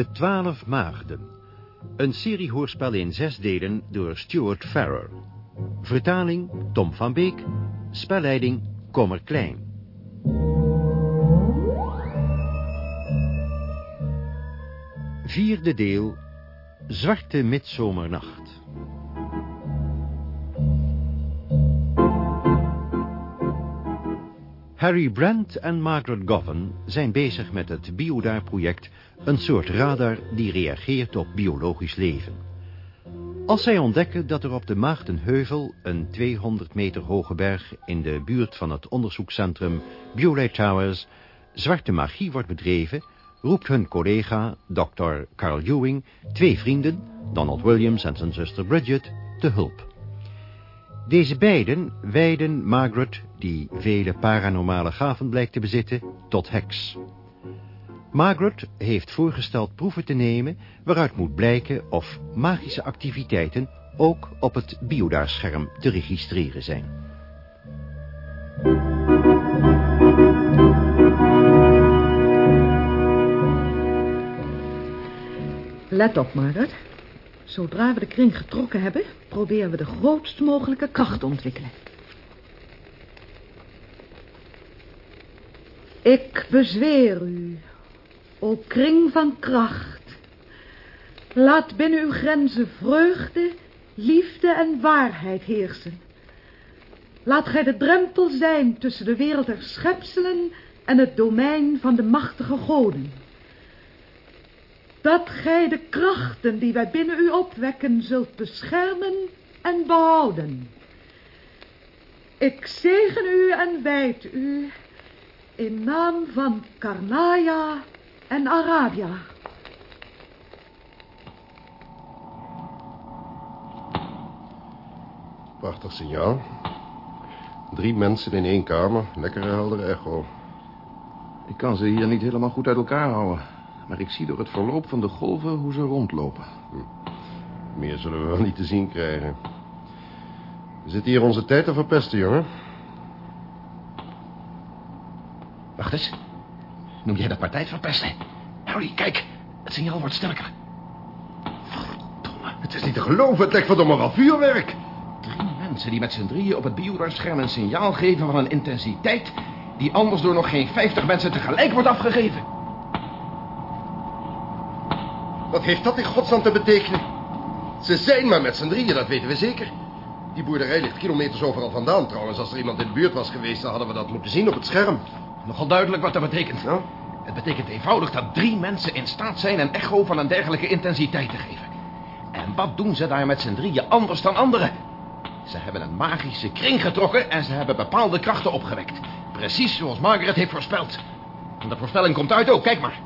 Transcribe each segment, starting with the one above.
De Twaalf Maagden. Een serie hoorspel in zes delen door Stuart Farrer. Vertaling Tom van Beek. Spelleiding Kommer Klein. Vierde deel. Zwarte midzomernacht. Harry Brand en Margaret Govan zijn bezig met het Biodar-project, een soort radar die reageert op biologisch leven. Als zij ontdekken dat er op de Maagdenheuvel, een 200 meter hoge berg in de buurt van het onderzoekscentrum Biolay Towers, zwarte magie wordt bedreven, roept hun collega, Dr. Carl Ewing, twee vrienden, Donald Williams en zijn zuster Bridget, te hulp. Deze beiden wijden Margaret, die vele paranormale gaven blijkt te bezitten, tot heks. Margaret heeft voorgesteld proeven te nemen waaruit moet blijken of magische activiteiten ook op het biodaarscherm te registreren zijn. Let op, Margaret. Zodra we de kring getrokken hebben, proberen we de grootst mogelijke kracht te ontwikkelen. Ik bezweer u, o kring van kracht. Laat binnen uw grenzen vreugde, liefde en waarheid heersen. Laat gij de drempel zijn tussen de wereld der schepselen en het domein van de machtige goden. Dat gij de krachten die wij binnen u opwekken zult beschermen en behouden. Ik zegen u en wijd u in naam van Karnaya en Arabia. Prachtig signaal. Drie mensen in één kamer. Lekkere heldere echo. Ik kan ze hier niet helemaal goed uit elkaar houden. Maar ik zie door het verloop van de golven hoe ze rondlopen. Meer zullen we wel niet te zien krijgen. We zitten hier onze tijd te verpesten, jongen. Wacht eens. Noem jij dat maar tijd verpesten? Harry, kijk. Het signaal wordt sterker. Verdomme, het is niet te geloven. Het lijkt verdomme wel vuurwerk. Drie mensen die met z'n drieën op het bioradarscherm een signaal geven van een intensiteit... die anders door nog geen vijftig mensen tegelijk wordt afgegeven. Wat heeft dat in godsnaam te betekenen? Ze zijn maar met z'n drieën, dat weten we zeker. Die boerderij ligt kilometers overal vandaan trouwens. Als er iemand in de buurt was geweest, dan hadden we dat moeten zien op het scherm. Nogal duidelijk wat dat betekent. Ja? Het betekent eenvoudig dat drie mensen in staat zijn... een echo van een dergelijke intensiteit te geven. En wat doen ze daar met z'n drieën anders dan anderen? Ze hebben een magische kring getrokken... en ze hebben bepaalde krachten opgewekt. Precies zoals Margaret heeft voorspeld. En de voorspelling komt uit ook, kijk maar.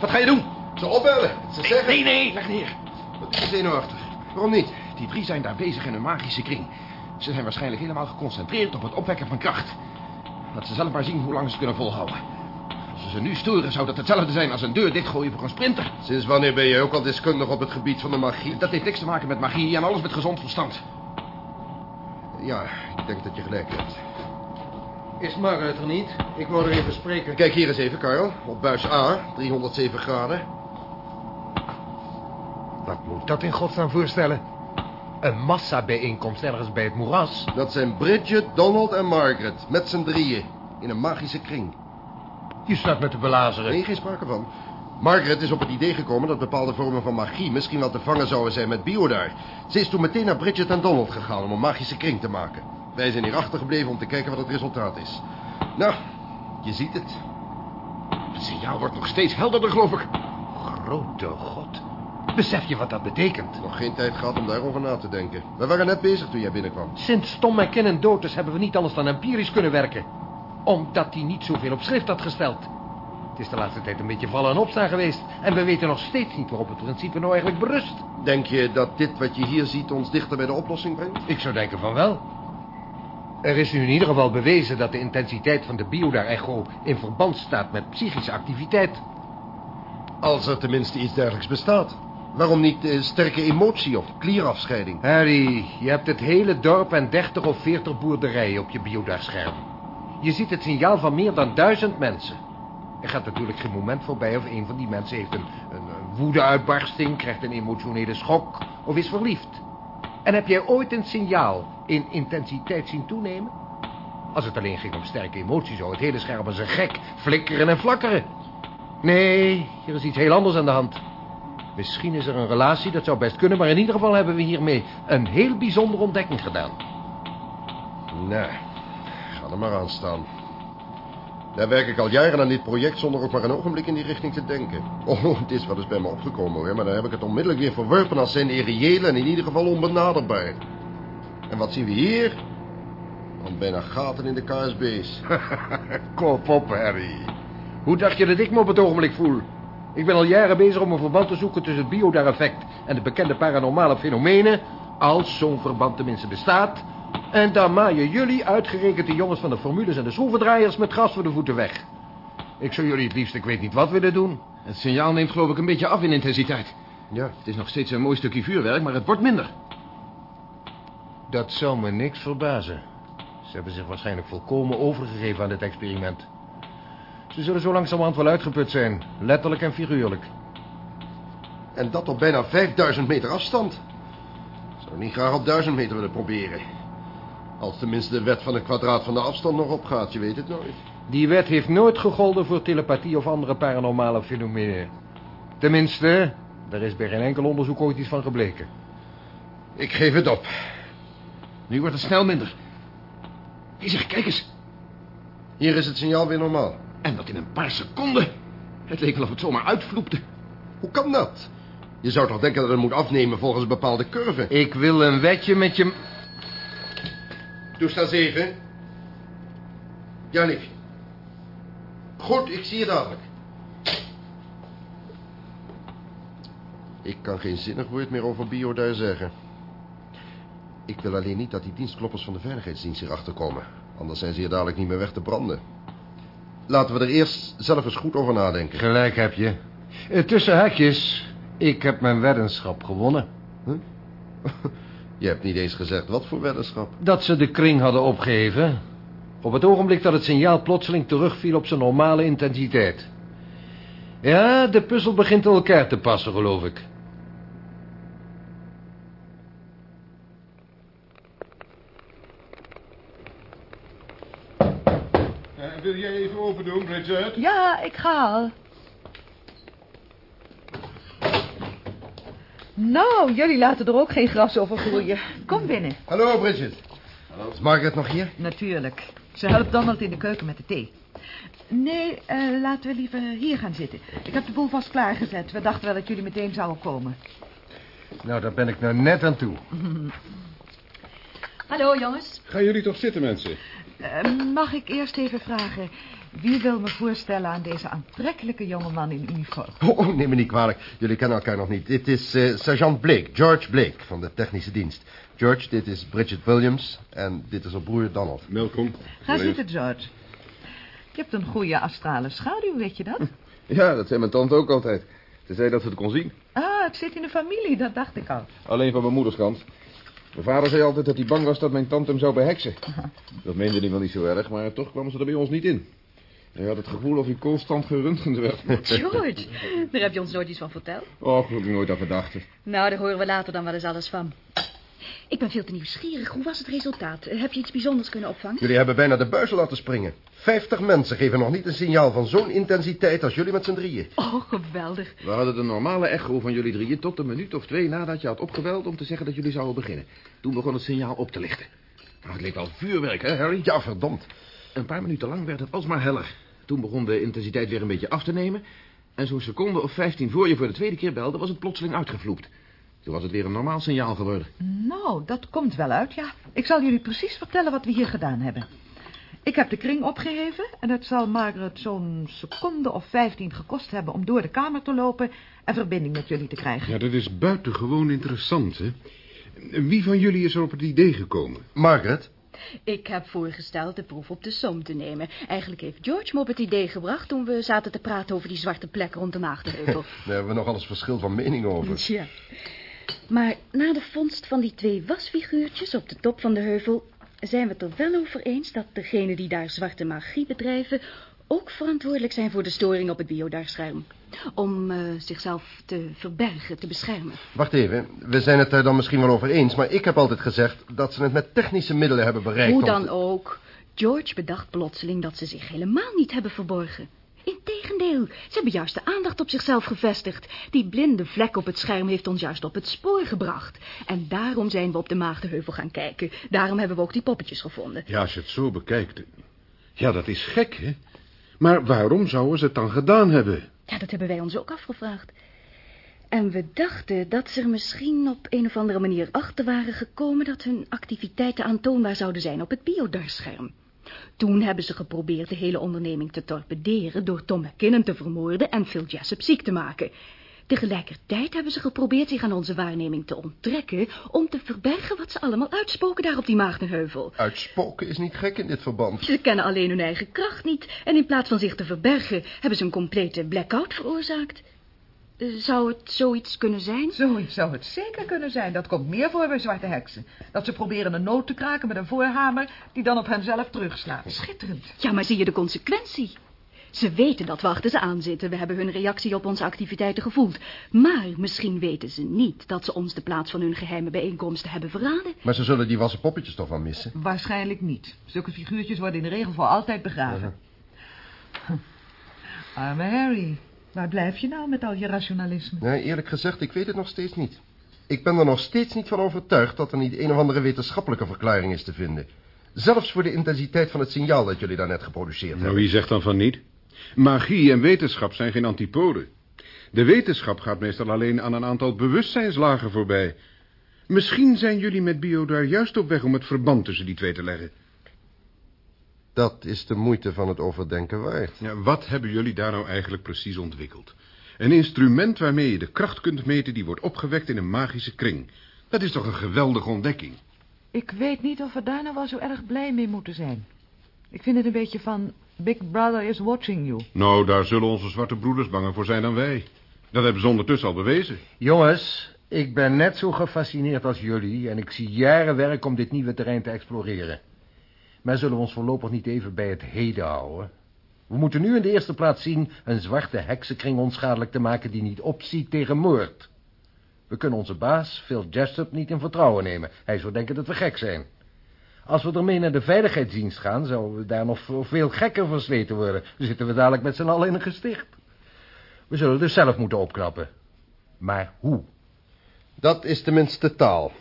Wat ga je doen? Ze opbellen. Ze Nee, zeggen... nee, nee, leg neer. Wat is zenuwachtig? Waarom niet? Die drie zijn daar bezig in hun magische kring. Ze zijn waarschijnlijk helemaal geconcentreerd op het opwekken van kracht. Laat ze zelf maar zien hoe lang ze kunnen volhouden. Als ze ze nu storen, zou dat hetzelfde zijn als een deur dichtgooien voor een sprinter. Sinds wanneer ben je ook al deskundig op het gebied van de magie? Dat heeft niks te maken met magie en alles met gezond verstand. Ja, ik denk dat je gelijk hebt. Is Margaret er niet? Ik wou er even spreken. Kijk hier eens even, Karel. Op buis A, 307 graden. Wat moet dat in godsnaam voorstellen? Een massabijeenkomst ergens bij het moeras. Dat zijn Bridget, Donald en Margaret. Met z'n drieën. In een magische kring. Je staat met te belazeren. Nee, geen sprake van. Margaret is op het idee gekomen dat bepaalde vormen van magie misschien wel te vangen zouden zijn met biodar. Ze is toen meteen naar Bridget en Donald gegaan om een magische kring te maken. Wij zijn hier achtergebleven om te kijken wat het resultaat is. Nou, je ziet het. Het signaal wordt nog steeds helderder, geloof ik. Grote god. Besef je wat dat betekent? Nog geen tijd gehad om daarover na te denken. We waren net bezig toen jij binnenkwam. Sinds Tom McKinnon dood is, hebben we niet anders dan empirisch kunnen werken. Omdat hij niet zoveel op schrift had gesteld. Het is de laatste tijd een beetje vallen en opstaan geweest. En we weten nog steeds niet waarop het principe nou eigenlijk berust. Denk je dat dit wat je hier ziet ons dichter bij de oplossing brengt? Ik zou denken van wel. Er is nu in ieder geval bewezen dat de intensiteit van de biodar-echo in verband staat met psychische activiteit. Als er tenminste iets dergelijks bestaat. Waarom niet eh, sterke emotie of klierafscheiding? Harry, je hebt het hele dorp en 30 of 40 boerderijen op je biodar-scherm. Je ziet het signaal van meer dan duizend mensen. Er gaat natuurlijk geen moment voorbij of een van die mensen heeft een, een, een woedeuitbarsting, krijgt een emotionele schok of is verliefd. En heb jij ooit een signaal in intensiteit zien toenemen? Als het alleen ging om sterke emoties, zou het hele scherm als een gek flikkeren en flakkeren. Nee, hier is iets heel anders aan de hand. Misschien is er een relatie, dat zou best kunnen... maar in ieder geval hebben we hiermee een heel bijzondere ontdekking gedaan. Nee, er maar aan staan. Daar werk ik al jaren aan dit project zonder ook maar een ogenblik in die richting te denken. Oh, het is wel eens bij me opgekomen hoor, maar dan heb ik het onmiddellijk weer verworpen als zijn irreëel en in ieder geval onbenaderbaar. En wat zien we hier? Want bijna gaten in de KSB's. Kop op, Harry. Hoe dacht je dat ik me op het ogenblik voel? Ik ben al jaren bezig om een verband te zoeken tussen het biodar-effect en de bekende paranormale fenomenen, als zo'n verband tenminste bestaat. En dan maaien jullie, uitgerekend de jongens van de formules en de schroevendraaiers, met gras voor de voeten weg. Ik zou jullie het liefst, ik weet niet wat willen doen. Het signaal neemt geloof ik een beetje af in intensiteit. Ja, Het is nog steeds een mooi stukje vuurwerk, maar het wordt minder. Dat zou me niks verbazen. Ze hebben zich waarschijnlijk volkomen overgegeven aan dit experiment. Ze zullen zo langzamerhand wel uitgeput zijn, letterlijk en figuurlijk. en dat op bijna 5000 meter afstand. Zou niet graag op 1000 meter willen proberen. Als tenminste de wet van het kwadraat van de afstand nog opgaat, je weet het nooit. Die wet heeft nooit gegolden voor telepathie of andere paranormale fenomenen. Tenminste, er is bij geen enkel onderzoek ooit iets van gebleken. Ik geef het op. Nu wordt het snel minder. Hé zeg, kijk eens. Hier is het signaal weer normaal. En dat in een paar seconden. Het leek wel of het zomaar uitvloepte. Hoe kan dat? Je zou toch denken dat het moet afnemen volgens een bepaalde curve. Ik wil een wetje met je... Toestaan 7. Ja, liefje. Goed, ik zie je dadelijk. Ik kan geen zinnig woord meer over Biodar zeggen. Ik wil alleen niet dat die dienstkloppers van de veiligheidsdienst hier achterkomen. Anders zijn ze hier dadelijk niet meer weg te branden. Laten we er eerst zelf eens goed over nadenken. Gelijk heb je. Eh, tussen haakjes, ik heb mijn weddenschap gewonnen. Je hebt niet eens gezegd wat voor weddenschap. Dat ze de kring hadden opgeheven. Op het ogenblik dat het signaal plotseling terugviel op zijn normale intensiteit. Ja, de puzzel begint in elkaar te passen, geloof ik. Eh, wil jij even open doen, Bridget? Ja, ik ga al. Nou, jullie laten er ook geen gras over groeien. Kom binnen. Hallo, Bridget. Hallo. Is Margaret nog hier? Natuurlijk. Ze helpt Donald in de keuken met de thee. Nee, eh, laten we liever hier gaan zitten. Ik heb de boel vast klaargezet. We dachten wel dat jullie meteen zouden komen. Nou, daar ben ik nou net aan toe. Hallo, jongens. Gaan jullie toch zitten, mensen? Eh, mag ik eerst even vragen... wie wil me voorstellen aan deze aantrekkelijke jongeman in uniform? Oh, oh, neem me niet kwalijk. Jullie kennen elkaar nog niet. Dit is eh, sergeant Blake, George Blake, van de technische dienst. George, dit is Bridget Williams en dit is haar broer Donald. Welkom. Ga zitten, George. Je hebt een goede astrale schaduw, weet je dat? Ja, dat zei mijn tante ook altijd. Ze zei dat ze het kon zien. Ah, het zit in de familie, dat dacht ik al. Alleen van mijn moeders kant. Mijn vader zei altijd dat hij bang was dat mijn tante hem zou beheksen. Dat meende hij wel niet zo erg, maar toch kwam ze er bij ons niet in. Hij had het gevoel of hij constant geröntgend werd. George, daar heb je ons nooit iets van verteld. Och, heb ik nooit aan gedacht. Nou, daar horen we later dan wel eens alles van. Ik ben veel te nieuwsgierig. Hoe was het resultaat? Heb je iets bijzonders kunnen opvangen? Jullie hebben bijna de buizen laten springen. Vijftig mensen geven nog niet een signaal van zo'n intensiteit als jullie met z'n drieën. Oh, geweldig. We hadden de normale echo van jullie drieën tot een minuut of twee nadat je had opgebeld om te zeggen dat jullie zouden beginnen. Toen begon het signaal op te lichten. Nou, het leek wel vuurwerk, hè, Harry? Ja, verdomd. Een paar minuten lang werd het alsmaar heller. Toen begon de intensiteit weer een beetje af te nemen. En zo'n seconde of vijftien voor je voor de tweede keer belde, was het plotseling uitgevloept. Toen was het weer een normaal signaal geworden. Nou, dat komt wel uit, ja. Ik zal jullie precies vertellen wat we hier gedaan hebben. Ik heb de kring opgeheven en het zal Margaret zo'n seconde of vijftien gekost hebben om door de kamer te lopen en verbinding met jullie te krijgen. Ja, dat is buitengewoon interessant, hè? Wie van jullie is er op het idee gekomen? Margaret, Ik heb voorgesteld de proef op de som te nemen. Eigenlijk heeft George me op het idee gebracht... toen we zaten te praten over die zwarte plek rond de maagdenheuvel. daar hebben we nog alles verschil van mening over. Tja. Maar na de vondst van die twee wasfiguurtjes op de top van de heuvel... zijn we het er wel over eens dat degenen die daar zwarte magie bedrijven... ook verantwoordelijk zijn voor de storing op het biodarscherm. Om eh, zichzelf te verbergen, te beschermen. Wacht even, we zijn het er dan misschien wel over eens... maar ik heb altijd gezegd dat ze het met technische middelen hebben bereikt. Hoe dan te- ook. George bedacht plotseling dat ze zich helemaal niet hebben verborgen. Integendeel, ze hebben juist de aandacht op zichzelf gevestigd. Die blinde vlek op het scherm heeft ons juist op het spoor gebracht. En daarom zijn we op de Maagdenheuvel gaan kijken. Daarom hebben we ook die poppetjes gevonden. Ja, als je het zo bekijkt... Ja, dat is gek, hè? Maar waarom zouden ze het dan gedaan hebben? Ja, dat hebben wij ons ook afgevraagd. En we dachten dat ze er misschien op een of andere manier achter waren gekomen... dat hun activiteiten aantoonbaar zouden zijn op het biodarscherm. Toen hebben ze geprobeerd de hele onderneming te torpederen... door Tom McKinnon te vermoorden en Phil Jessup ziek te maken. Tegelijkertijd hebben ze geprobeerd zich aan onze waarneming te onttrekken... om te verbergen wat ze allemaal uitspoken daar op die Maagdenheuvel. Uitspoken is niet gek in dit verband. Ze kennen alleen hun eigen kracht niet... en in plaats van zich te verbergen... hebben ze een complete blackout veroorzaakt. Zou het zoiets kunnen zijn? Zoiets zou het zeker kunnen zijn. Dat komt meer voor bij zwarte heksen. Dat ze proberen een noot te kraken met een voorhamer... die dan op henzelf terugslaat. Schitterend. Ja, maar zie je de consequentie? Ze weten dat we achter ze aanzitten. We hebben hun reactie op onze activiteiten gevoeld. Maar misschien weten ze niet dat ze ons de plaats van hun geheime bijeenkomsten hebben verraden. Maar ze zullen die wassen poppetjes toch wel missen? Waarschijnlijk niet. Zulke figuurtjes worden in de regel voor altijd begraven. Arme Harry. Waar blijf je nou met al je rationalisme? Nee, eerlijk gezegd, ik weet het nog steeds niet. Ik ben er nog steeds niet van overtuigd dat er niet een of andere wetenschappelijke verklaring is te vinden. Zelfs voor de intensiteit van het signaal dat jullie daarnet geproduceerd Nou, hebben. wie zegt dan van niet? Magie en wetenschap zijn geen antipoden. De wetenschap gaat meestal alleen aan een aantal bewustzijnslagen voorbij. Misschien zijn jullie met Bio daar juist op weg om het verband tussen die twee te leggen. Dat is de moeite van het overdenken waard. Ja, wat hebben jullie daar nou eigenlijk precies ontwikkeld? Een instrument waarmee je de kracht kunt meten die wordt opgewekt in een magische kring. Dat is toch een geweldige ontdekking? Ik weet niet of we daar nou wel zo erg blij mee moeten zijn. Ik vind het een beetje van... Big Brother is watching you. Nou, daar zullen onze zwarte broeders banger voor zijn dan wij. Dat hebben ze ondertussen al bewezen. Jongens, ik ben net zo gefascineerd als jullie... en ik zie jaren werk om dit nieuwe terrein te exploreren. Maar zullen we ons voorlopig niet even bij het heden houden? We moeten nu in de eerste plaats zien... een zwarte heksenkring onschadelijk te maken... die niet opziet tegen moord. We kunnen onze baas, Phil Jessup, niet in vertrouwen nemen. Hij zou denken dat we gek zijn. Als we ermee naar de veiligheidsdienst gaan... zouden we daar nog veel- gekker versleten worden. Dan zitten we dadelijk met z'n allen in een gesticht. We zullen dus zelf moeten opknappen. Maar hoe? Dat is tenminste taal.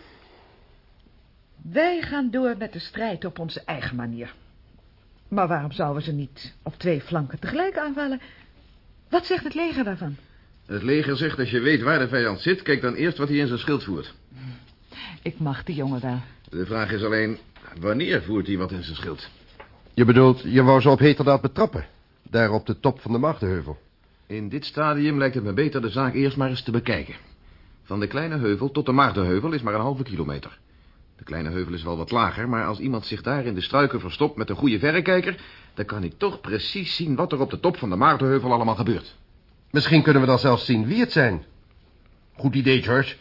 Wij gaan door met de strijd op onze eigen manier. Maar waarom zouden we ze niet op twee flanken tegelijk aanvallen? Wat zegt het leger daarvan? Het leger zegt als je weet waar de vijand zit... kijk dan eerst wat hij in zijn schild voert. Ik mag die jongen wel. De vraag is alleen, wanneer voert hij wat in zijn schild? Je bedoelt, je wou ze op heterdaad betrappen. Daar op de top van de Maagdenheuvel. In dit stadium lijkt het me beter de zaak eerst maar eens te bekijken. Van de kleine heuvel tot de Maagdenheuvel is maar een halve kilometer. De kleine heuvel is wel wat lager, maar als iemand zich daar in de struiken verstopt met een goede verrekijker... dan kan ik toch precies zien wat er op de top van de Maagdenheuvel allemaal gebeurt. Misschien kunnen we dan zelfs zien wie het zijn. Goed idee, George.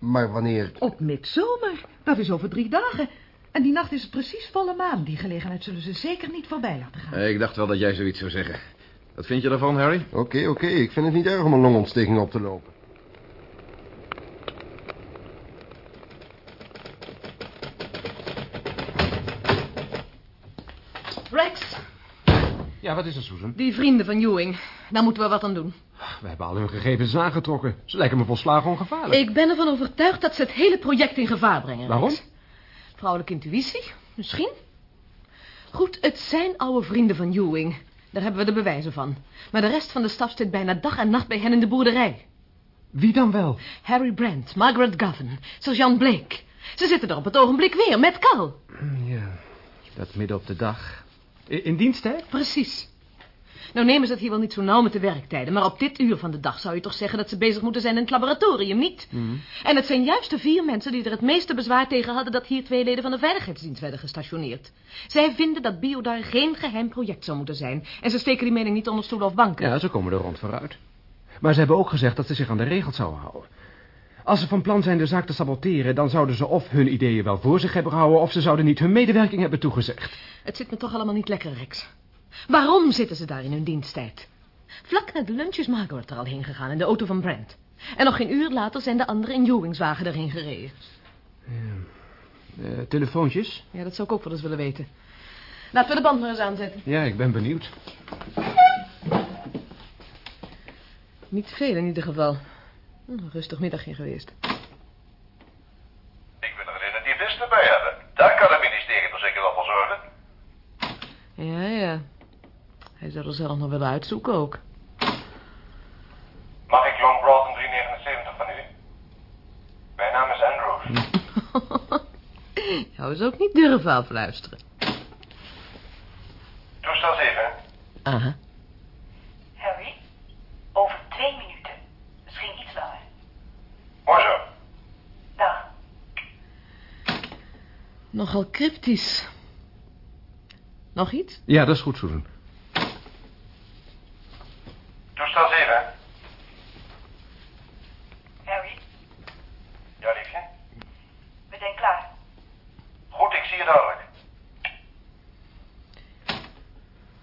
Maar wanneer... Op midzomer. Dat is over drie dagen. En die nacht is het precies volle maan. Die gelegenheid zullen ze zeker niet voorbij laten gaan. Ik dacht wel dat jij zoiets zou zeggen. Wat vind je daarvan, Harry? Oké, oké, ik vind het niet erg om een longontsteking op te lopen. Rex, Ja, wat is er, Susan? die vrienden van Ewing. Daar moeten we wat aan doen. We hebben al hun gegevens aangetrokken. Ze lijken me volslagen ongevaarlijk. Ik ben ervan overtuigd dat ze het hele project in gevaar brengen. Waarom? Rex. Vrouwelijke intuïtie, misschien. Goed, het zijn oude vrienden van Ewing. Daar hebben we de bewijzen van. Maar de rest van de staf zit bijna dag en nacht bij hen in de boerderij. Wie dan wel? Harry Brand, Margaret Govan, Sergeant Blake. Ze zitten er op het ogenblik weer, met Cal. Ja, dat midden op de dag. In, dienst, hè? Precies. Nou nemen ze het hier wel niet zo nauw met de werktijden... maar op dit uur van de dag zou je toch zeggen... dat ze bezig moeten zijn in het laboratorium, niet? En het zijn juist de vier mensen die er het meeste bezwaar tegen hadden... dat hier twee leden van de veiligheidsdienst werden gestationeerd. Zij vinden dat Biodar geen geheim project zou moeten zijn... en ze steken die mening niet onder stoelen of banken. Ja, ze komen er rond vooruit. Maar ze hebben ook gezegd dat ze zich aan de regels zouden houden. Als ze van plan zijn de zaak te saboteren... dan zouden ze of hun ideeën wel voor zich hebben gehouden... of ze zouden niet hun medewerking hebben toegezegd. Het zit me toch allemaal niet lekker, Rex. Waarom zitten ze daar in hun diensttijd? Vlak na de lunch is Margaret er al heen gegaan in de auto van Brent. En nog geen uur later zijn de anderen in Ewingswagen erheen gereden. Eh, telefoontjes? Ja, dat zou ik ook wel eens willen weten. Laten we de band maar eens aanzetten. Ja, ik ben benieuwd. Niet veel in ieder geval. Een rustig middagje geweest. Ik wil er een redentivist bij hebben. Daar kan het ministerie toch zeker wel voor zorgen. Ja, ja. Hij zou er zelf nog willen uitzoeken ook. Mag ik John Broughton 379 van u? Mijn naam is Andrews. Jou is ook niet durven afluisteren. Toestel 7. Aha. Harry, over twee minuten. Misschien iets langer. Mooi zo. Dag. Nogal cryptisch. Nog iets? Ja, dat is goed, Susan. Toestel 7. Harry, Ja, liefje? we zijn klaar. Goed, ik zie je dadelijk.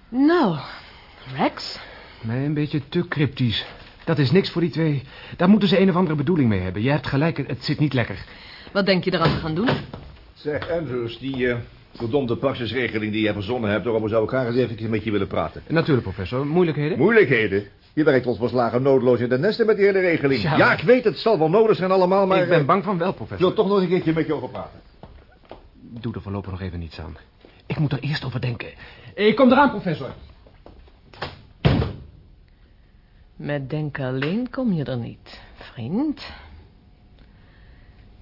Nou, Rex. Nee, een beetje te cryptisch. Dat is niks voor die twee. Daar moeten ze een of andere bedoeling mee hebben. Je hebt gelijk, het zit niet lekker. Wat denk je eraan te gaan doen? Zeg, Andrews, die eh, verdomde praxisregeling die je verzonnen hebt... daarover zou ik graag eens even met je willen praten. Natuurlijk, professor. Moeilijkheden? Moeilijkheden? Je werkt ons verslagen noodloos in de nesten met die hele regeling. Ja, ik weet, het zal wel nodig zijn allemaal, maar... ik ben eh, bang van wel, Ik professor. wil toch nog een keertje met je over praten. Doe er voorlopig nog even niets aan. Ik moet er eerst over denken. Ik kom eraan, professor. Met denken alleen kom je er niet, vriend.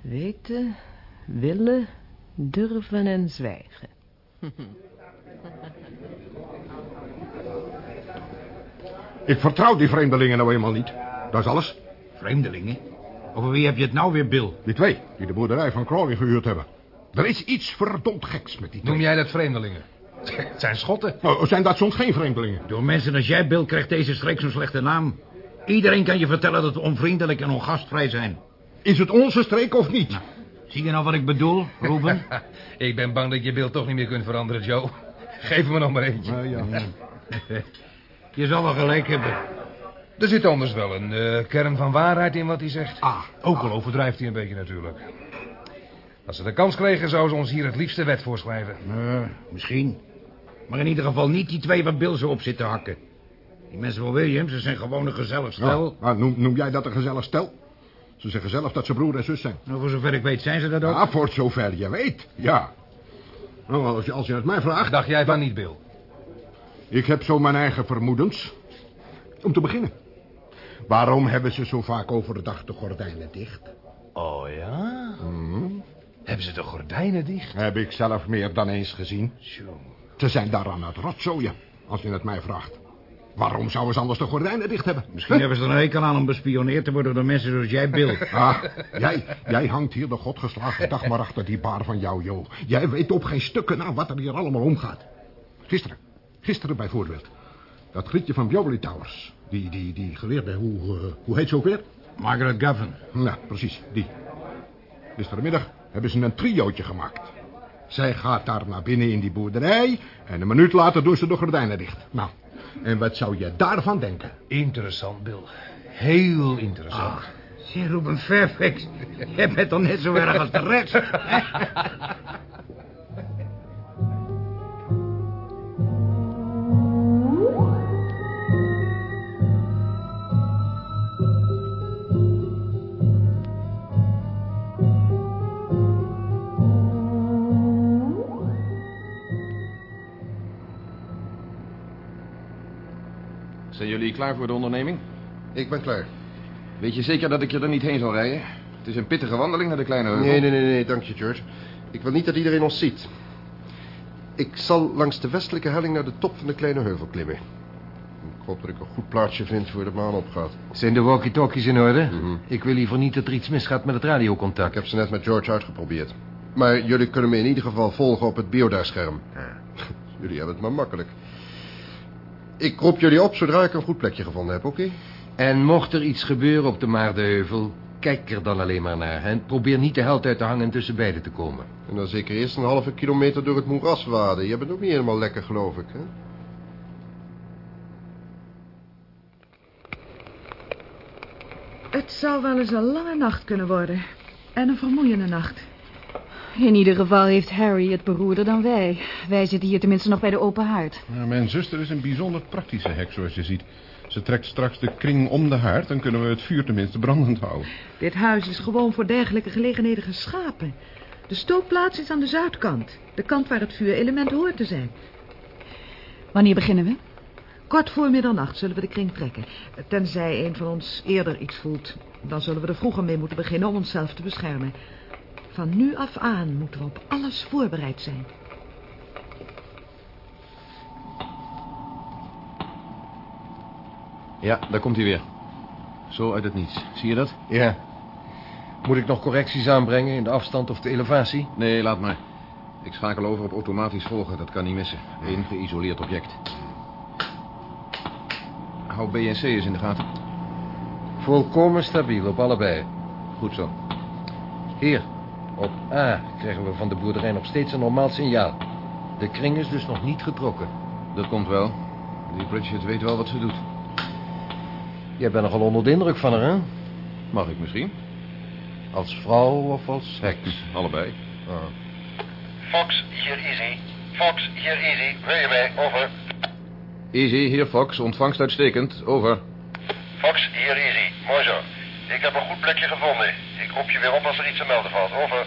Weten, willen, durven en zwijgen. Ik vertrouw die vreemdelingen nou eenmaal niet. Dat is alles. Vreemdelingen? Over wie heb je het nou weer, Bill? Die twee, die de boerderij van Crawley gehuurd hebben. Er is iets verdomd geks met die twee. Noem jij dat vreemdelingen? Het zijn schotten. Oh, zijn dat soms geen vreemdelingen? Door mensen als jij, Bill, krijgt deze streek zo'n slechte naam. Iedereen kan je vertellen dat we onvriendelijk en ongastvrij zijn. Is het onze streek of niet? Zie je nou wat ik bedoel, Ruben? Ik ben bang dat je beeld toch niet meer kunt veranderen, Joe. Geef me nog maar eentje. Ja, ja. je zal wel gelijk hebben. Er zit anders wel een eh, kern van waarheid in wat hij zegt. Ah, Ook al overdrijft hij een beetje natuurlijk. Als ze de kans kregen, zouden ze ons hier het liefste wet voorschrijven. Eh, misschien. Maar in ieder geval niet die twee waar Bill zo op zit te hakken. Die mensen van Williams, ze zijn gewoon een gezellig stel. Ja, maar noem, noem jij dat een gezellig stel? Ze zeggen zelf dat ze broer en zus zijn. Nou, voor zover ik weet zijn ze dat ook. Ja, voor zover je weet, ja. Nou, als je, als je het mij vraagt... Dacht jij van niet, Bill? Ik heb zo mijn eigen vermoedens. Om te beginnen. Waarom hebben ze zo vaak overdag de gordijnen dicht? Oh ja? Hebben ze de gordijnen dicht? Heb ik zelf meer dan eens gezien. Ze zijn daar aan het rotzooien, als je het mij vraagt. Waarom zouden ze anders de gordijnen dicht hebben? Misschien hebben ze er een hekel aan om bespioneerd te worden door mensen zoals jij, Bill. Ah, jij, jij hangt hier de godgeslagen dag maar achter die bar van jou, Jo. Jij weet op geen stukken na wat er hier allemaal omgaat. Gisteren, gisteren bijvoorbeeld. Dat grietje van Bewley Towers. Die, die, die geleerde, hoe, eh, hoe heet ze ook weer? Margaret Gavin. Ja, precies, die. Gisterenmiddag hebben ze een triootje gemaakt. Zij gaat daar naar binnen in die boerderij... en een minuut later doen ze de gordijnen dicht. Nou, en wat zou je daarvan denken? Interessant, Bill. Heel interessant. Ah, zie, Ruben Fairfax. Je bent toch net zo erg als de rest. klaar voor de onderneming? Ik ben klaar. Weet je zeker dat ik je er niet heen zal rijden? Het is een pittige wandeling naar de kleine heuvel. Nee, nee, nee, nee, dank je, George. Ik wil niet dat iedereen ons ziet. Ik zal langs de westelijke helling naar de top van de kleine heuvel klimmen. Ik hoop dat ik een goed plaatsje vind voor de maan opgaat. Zijn de walkie-talkies in orde? Mhm. Ik wil liever niet dat er iets misgaat met het Ik radiocontact. heb ze net met George uitgeprobeerd. Maar jullie kunnen me in ieder geval volgen op het biodaarscherm. Jullie hebben het maar makkelijk. Ik roep jullie op zodra ik een goed plekje gevonden heb, oké? En mocht er iets gebeuren op de Maardeheuvel... kijk er dan alleen maar naar en probeer niet de held uit te hangen tussen beiden te komen. En dan zeker eerst een halve kilometer door het moeras waden. Je bent ook niet helemaal lekker, geloof ik, hè? Het zou wel eens een lange nacht kunnen worden. En een vermoeiende nacht. In ieder geval heeft Harry het beroerder dan wij. Wij zitten hier tenminste nog bij de open haard. Nou, mijn zuster is een bijzonder praktische hek, zoals je ziet. Ze trekt straks de kring om de haard... dan kunnen we het vuur tenminste brandend houden. Dit huis is gewoon voor dergelijke gelegenheden geschapen. De stookplaats is aan de zuidkant. De kant waar het vuurelement hoort te zijn. Wanneer beginnen we? Kort voor middernacht zullen we de kring trekken. Tenzij een van ons eerder iets voelt. Dan zullen we er vroeger mee moeten beginnen om onszelf te beschermen. Van nu af aan moeten we op alles voorbereid zijn. Ja, daar komt hij weer. Zo uit het niets. Zie je dat? Ja. Moet ik nog correcties aanbrengen in de afstand of de elevatie? Nee, laat maar. Ik schakel over op automatisch volgen, dat kan niet missen. Eén geïsoleerd object. Hou BNC eens in de gaten. Volkomen stabiel op allebei. Goed zo. Hier, op A krijgen we van de boerderij nog steeds een normaal signaal. De kring is dus nog niet getrokken. Dat komt wel. Die Bridget weet wel wat ze doet. Jij bent nogal onder de indruk van haar, hè? Mag ik misschien? Als vrouw of als heks? Allebei. Ah. Fox, hier Easy. Fox, hier Easy. Wil je mij? Over. Easy, hier Fox. Ontvangst uitstekend. Over. Fox, hier Easy. Mooi zo. Ik heb een goed plekje gevonden. Ik roep je weer op als er iets te melden valt. Over.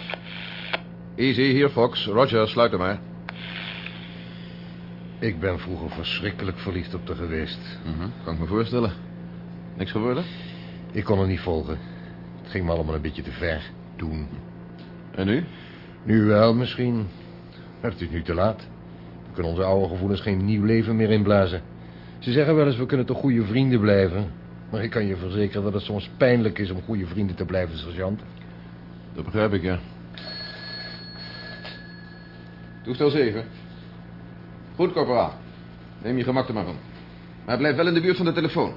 Easy, hier Fox. Roger, sluit hem maar. Ik ben vroeger verschrikkelijk verliefd op haar geweest. Mhm, Kan ik me voorstellen. Niks geworden? Ik kon haar niet volgen. Het ging me allemaal een beetje te ver. Toen. En nu? Nu wel, misschien. Maar het is nu te laat. We kunnen onze oude gevoelens geen nieuw leven meer inblazen. Ze zeggen wel eens, we kunnen toch goede vrienden blijven. Maar ik kan je verzekeren dat het soms pijnlijk is om goede vrienden te blijven, sergeant. Dat begrijp ik, ja. Toestel 7. Goed, corporaal. Neem je gemak er maar van. Maar blijf wel in de buurt van de telefoon.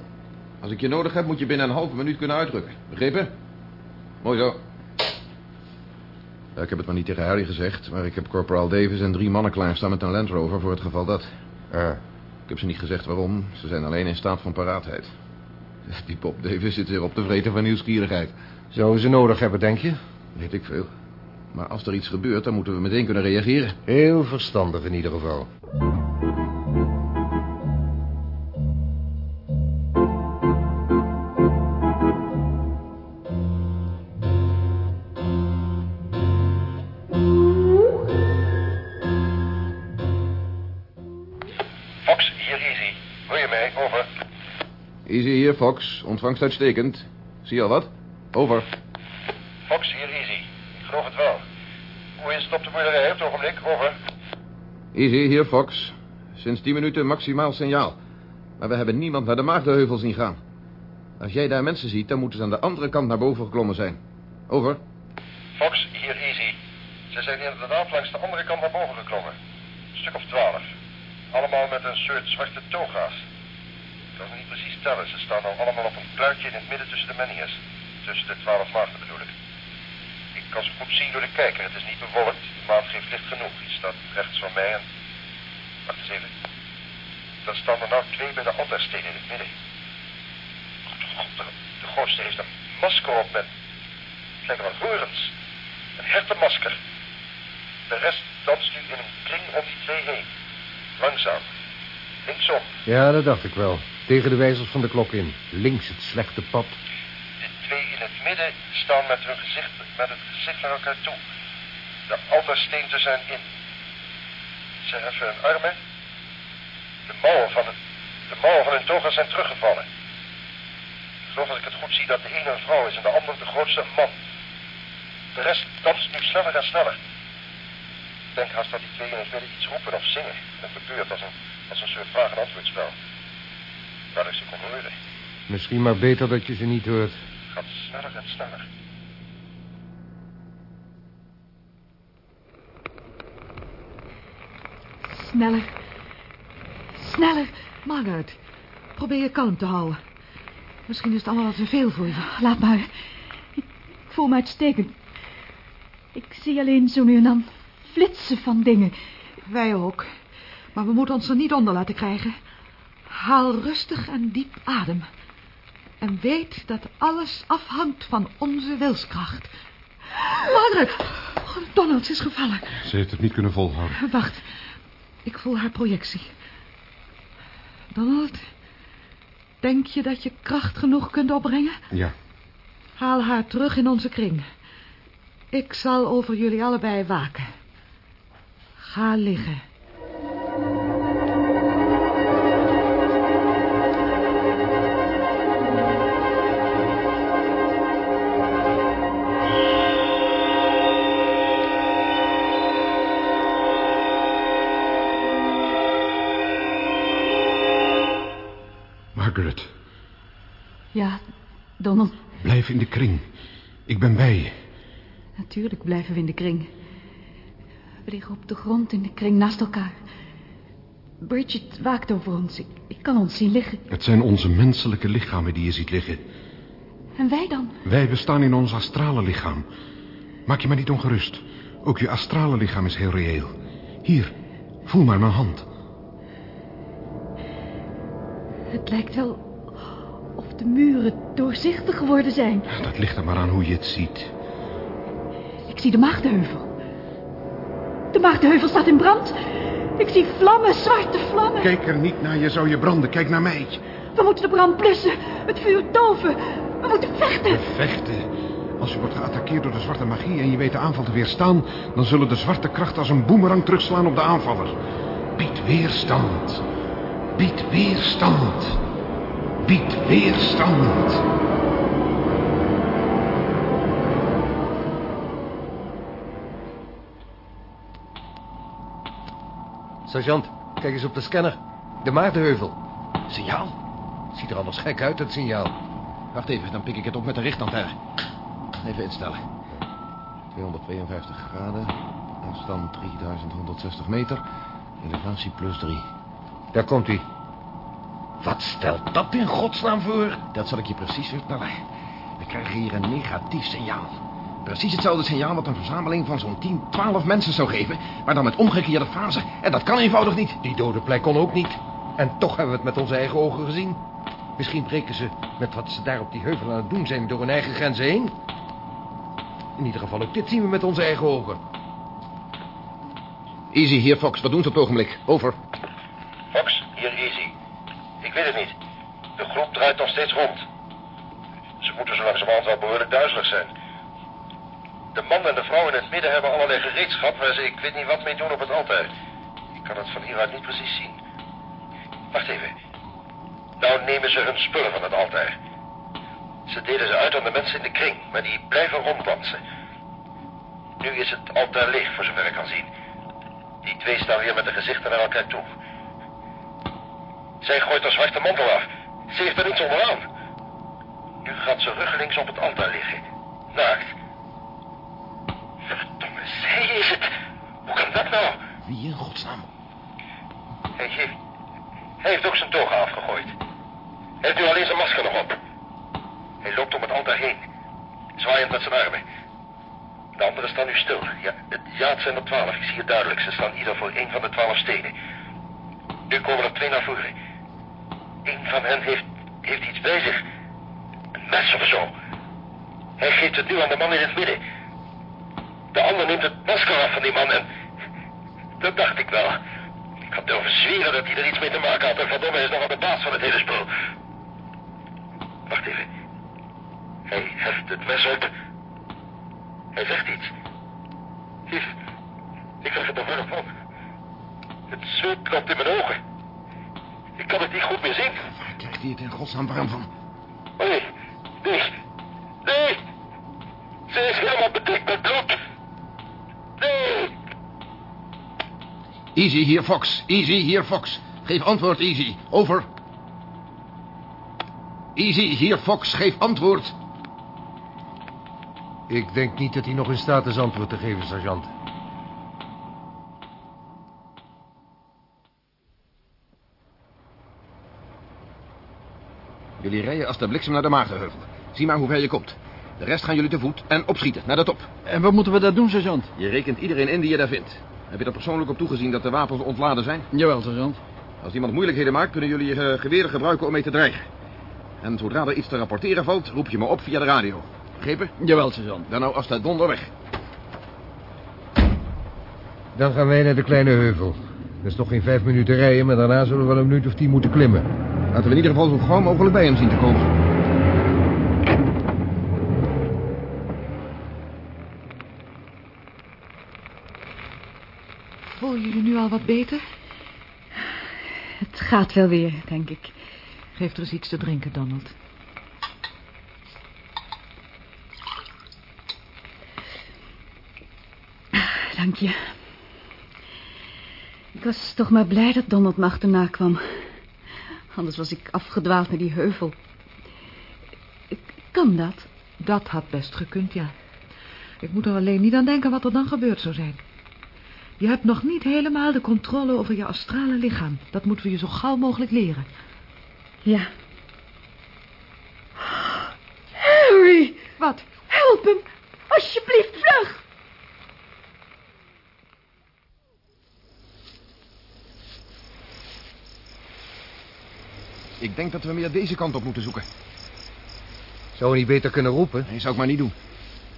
Als ik je nodig heb, moet je binnen een halve minuut kunnen uitrukken. Begrepen? Mooi zo. Ja, ik heb het maar niet tegen Harry gezegd, maar ik heb corporaal Davis en drie mannen klaarstaan met een Land Rover voor het geval dat. Ah. Ik heb ze niet gezegd waarom. Ze zijn alleen in staat van paraatheid. Die Bob Davis zit weer op te vreten van nieuwsgierigheid. Zouden ze nodig hebben, denk je? Weet ik veel. Maar als er iets gebeurt, dan moeten we meteen kunnen reageren. Heel verstandig in ieder geval. Fox. Ontvangst uitstekend. Zie je al wat? Over. Fox, hier Easy. Ik geloof het wel. Hoe is het op de boerderij op het ogenblik? Over. Easy hier, Fox. Sinds 10 minuten maximaal signaal. Maar we hebben niemand naar de Maagdenheuvel zien gaan. Als jij daar mensen ziet, dan moeten ze aan de andere kant naar boven geklommen zijn. Over. Fox, hier Easy. Ze zijn inderdaad langs de andere kant naar boven geklommen. Een stuk of twaalf. Allemaal met een soort zwarte toga's. Kan ze niet precies tellen. Ze staan al allemaal op een kluitje in het midden tussen de menhirs. Tussen de twaalf maagden bedoel ik. Ik kan ze goed zien door de kijker. Het is niet bewolkt. De maan geeft licht genoeg. Die staat rechts van mij en... Wacht eens even. Dan staan er nou twee bij de altaarstenen in het midden. De, de heeft een masker op met... Het lijken wel horens. Een hertenmasker. De rest danst nu in een kring om die twee heen. Langzaam. Linksom. Ja, dat dacht ik wel. Tegen de wijzers van de klok in. Links het slechte pad. De twee in het midden staan met hun gezicht, met het gezicht naar elkaar toe. De altaarsteen tussen hen in. Ze heffen hun armen. De mouwen van, het, de hun toga zijn teruggevallen. Ik geloof dat ik het goed zie dat de ene een vrouw is en de andere de grootste man. De rest danst nu sneller en sneller. Ik denk haast dat die twee in het midden iets roepen of zingen. Het gebeurt als een, als een soort vraag- en antwoordspel. Waar ik ze kon horen. Misschien maar beter dat je ze niet hoort. Gaat sneller en sneller. Sneller. Sneller. Margaret, probeer je kalm te houden. Misschien is het allemaal wat te veel voor je. Laat maar. Ik voel me uitstekend. Ik zie alleen zo nu en dan flitsen van dingen. Wij ook. Maar we moeten ons er niet onder laten krijgen. Haal rustig en diep adem. En weet dat alles afhangt van onze wilskracht. Margaret! Donald is gevallen. Ze heeft het niet kunnen volhouden. Wacht. Ik voel haar projectie. Donald, denk je dat je kracht genoeg kunt opbrengen? Ja. Haal haar terug in onze kring. Ik zal over jullie allebei waken. Ga liggen. In de kring. Ik ben bij je. natuurlijk blijven we in de kring. We liggen op de grond in de kring naast elkaar. Bridget waakt over ons. Ik, ik kan ons zien liggen. Het zijn onze menselijke lichamen die je ziet liggen. En wij dan? Wij bestaan in ons astrale lichaam. Maak je maar niet ongerust. Ook je astrale lichaam is heel reëel. Hier, voel maar mijn hand. Het lijkt wel de muren doorzichtig geworden zijn. Dat ligt er maar aan hoe je het ziet. Ik zie de Maagdenheuvel. De Maagdenheuvel staat in brand. Ik zie vlammen, zwarte vlammen. Kijk er niet naar, je zou je branden. Kijk naar mij. We moeten de brand blussen. Het vuur doven. We moeten vechten. Vechten. Als je wordt geattaqueerd door de zwarte magie en je weet de aanval te weerstaan... dan zullen de zwarte krachten als een boemerang terugslaan op de aanvaller. Bied weerstand. Bied weerstand. Bied weerstand. Sergeant, kijk eens op de scanner. De Maartenheuvel. Signaal? Ziet er anders gek uit, het signaal. Wacht even, dan pik ik het op met de richtantenne. Even instellen. 252 graden. Afstand 3160 meter. Elevatie plus 3. Daar komt hij. Wat stelt dat in godsnaam voor? Dat zal ik je precies vertellen. We krijgen hier een negatief signaal. Precies hetzelfde signaal wat een verzameling van zo'n 10, 12 mensen zou geven... maar dan met omgekeerde fase. En dat kan eenvoudig niet. Die dode plek kon ook niet. En toch hebben we het met onze eigen ogen gezien. Misschien breken ze met wat ze daar op die heuvel aan het doen zijn... door hun eigen grenzen heen. In ieder geval ook dit zien we met onze eigen ogen. Easy, hier Fox. Wat doen ze op het ogenblik? Over. Ik weet het niet. De groep draait nog steeds rond. Ze moeten zo langzamerhand wel behoorlijk duizelig zijn. De man en de vrouw in het midden hebben allerlei gereedschap waar ze ik weet niet wat mee doen op het altaar. Ik kan het van hieruit niet precies zien. Wacht even. Nou nemen ze hun spullen van het altaar. Ze delen ze uit aan de mensen in de kring, maar die blijven ronddansen. Nu is het altaar leeg, voor zover ik kan zien. Die twee staan weer met de gezichten naar elkaar toe. Zij gooit haar zwarte mantel af. Ze heeft er niets onderaan. Nu gaat ze ruggelings op het altaar liggen. Naakt. Verdomme, zij is het. Hoe kan dat nou? Wie in godsnaam? Hij heeft, hij heeft ook zijn toga afgegooid. Hij heeft nu alleen zijn masker nog op. Hij loopt om het altaar heen. Zwaaiend met zijn armen. De anderen staan nu stil. Ja, het, ja, het zijn er twaalf. Ik zie het duidelijk. Ze staan ieder voor één van de twaalf stenen. Nu komen er twee naar voren. Eén van hen heeft, heeft iets bij zich. Een mes of zo. Hij geeft het nu aan de man in het midden. De ander neemt het masker af van die man en... Dat dacht ik wel. Ik had durven zweren dat hij er iets mee te maken had. En verdomme is nog wel de baas van het hele spul. Wacht even. Hij heft het mes op. Hij zegt iets. Lief, ik krijg het er warm van. Het zweet loopt in mijn ogen. Ik kan het niet goed meer zien. Waar krijgt hij het in godsnaam warm van? Oh nee, nee, nee. Ze is helemaal bedekt met bloed. Nee. Easy, hier Fox. Easy, hier Fox. Geef antwoord, Easy. Over. Easy, hier Fox. Geef antwoord. Ik denk niet dat hij nog in staat is antwoord te geven, sergeant. Jullie rijden als de bliksem naar de Maagdenheuvel. Zie maar hoe ver je komt. De rest gaan jullie te voet en opschieten naar de top. En wat moeten we daar doen, sergeant? Je rekent iedereen in die je daar vindt. Heb je er persoonlijk op toegezien dat de wapens ontladen zijn? Jawel, sergeant. Als iemand moeilijkheden maakt, kunnen jullie je eh, geweren gebruiken om mee te dreigen. En zodra er iets te rapporteren valt, roep je me op via de radio. Begrepen? Jawel, sergeant. Dan nou als de donder weg. Dan gaan wij naar de kleine heuvel. Dat is nog geen vijf minuten rijden, maar daarna zullen we wel een minuut of tien moeten klimmen. Laten we in ieder geval zo gauw mogelijk bij hem zien te komen. Voel je je nu al wat beter? Het gaat wel weer, denk ik. Geef er eens iets te drinken, Donald. Dank je. Ik was toch maar blij dat Donald me achterna kwam. Anders was ik afgedwaald naar die heuvel. Kan dat? Dat had best gekund, ja. Ik moet er alleen niet aan denken wat er dan gebeurd zou zijn. Je hebt nog niet helemaal de controle over je astrale lichaam. Dat moeten we je zo gauw mogelijk leren. Ja. Harry! Wat? Help hem! Alsjeblieft, vlug! Ik denk dat we meer deze kant op moeten zoeken. Zou we niet beter kunnen roepen? Nee, zou ik maar niet doen.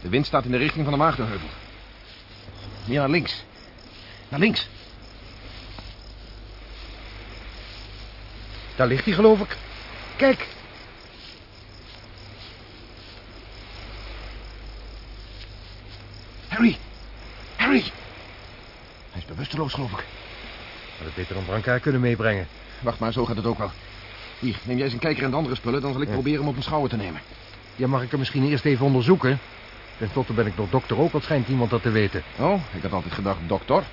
De wind staat in de richting van de Maagdenheuvel. Meer naar links. Naar links. Daar ligt hij, geloof ik. Kijk. Harry. Harry. Hij is bewusteloos, geloof ik. Had het beter een brancard kunnen meebrengen. Wacht maar, zo gaat het ook wel. Hier, neem jij eens een kijker en de andere spullen... dan zal ik Ja. proberen hem op mijn schouder te nemen. Ja, mag ik hem misschien eerst even onderzoeken? Ten slotte ben ik nog dokter ook, wat schijnt iemand dat te weten. Oh, ik had altijd gedacht dokter.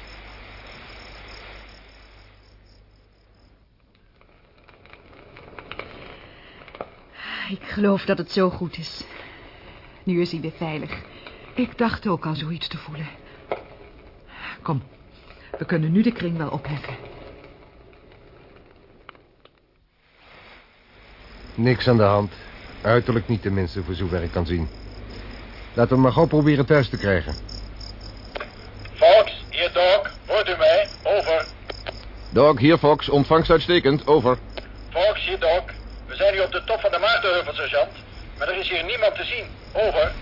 Ik geloof dat het zo goed is. Nu is hij weer veilig. Ik dacht ook al zoiets te voelen. Kom, we kunnen nu de kring wel opheffen. Niks aan de hand. Uiterlijk niet tenminste, voor zover ik kan zien. Laten we maar gauw proberen thuis te krijgen. Fox, hier Doc. Hoort u mij? Over. Doc, hier Fox. Ontvangst uitstekend. Over. Fox, hier Doc. We zijn nu op de top van de Maartenheuvel, sergeant. Maar er is hier niemand te zien. Over.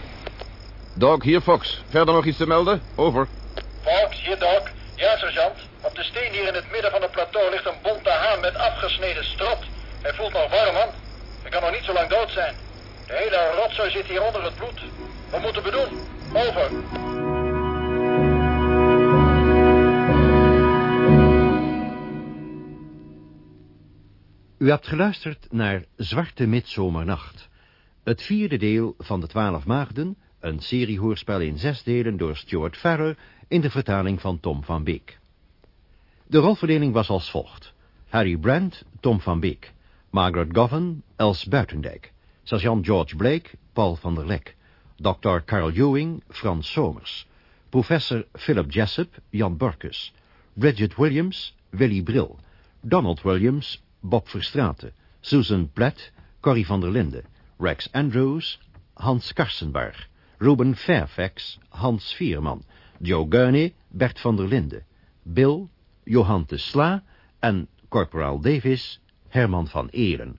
Doc, hier Fox. Verder nog iets te melden? Over. Fox, hier Doc. Ja, sergeant. Op de steen hier in het midden van het plateau ligt een bonte haan met afgesneden strot. Hij voelt nog warm aan. Hij kan nog niet zo lang dood zijn. De hele rotzooi zit hier onder het bloed. Wat moeten we doen? Over. U hebt geluisterd naar Zwarte Midzomernacht. Het vierde deel van de Twaalf Maagden, een seriehoorspel in zes delen door Stuart Farrer in de vertaling van Tom van Beek. De rolverdeling was als volgt. Harry Brandt, Tom van Beek. Margaret Govan, Els Buitendijk. Sergeant George Blake, Paul van der Lek. Dr. Carl Ewing, Frans Somers. Professor Philip Jessup, Jan Burkus. Bridget Williams, Willy Bril. Donald Williams, Bob Verstraeten. Susan Platt, Corrie van der Linde. Rex Andrews, Hans Karsenbarg. Ruben Fairfax, Hans Vierman. Joe Gurney, Bert van der Linde. Bill, Johan de Sla en Corporaal Davis, Herman van Eren.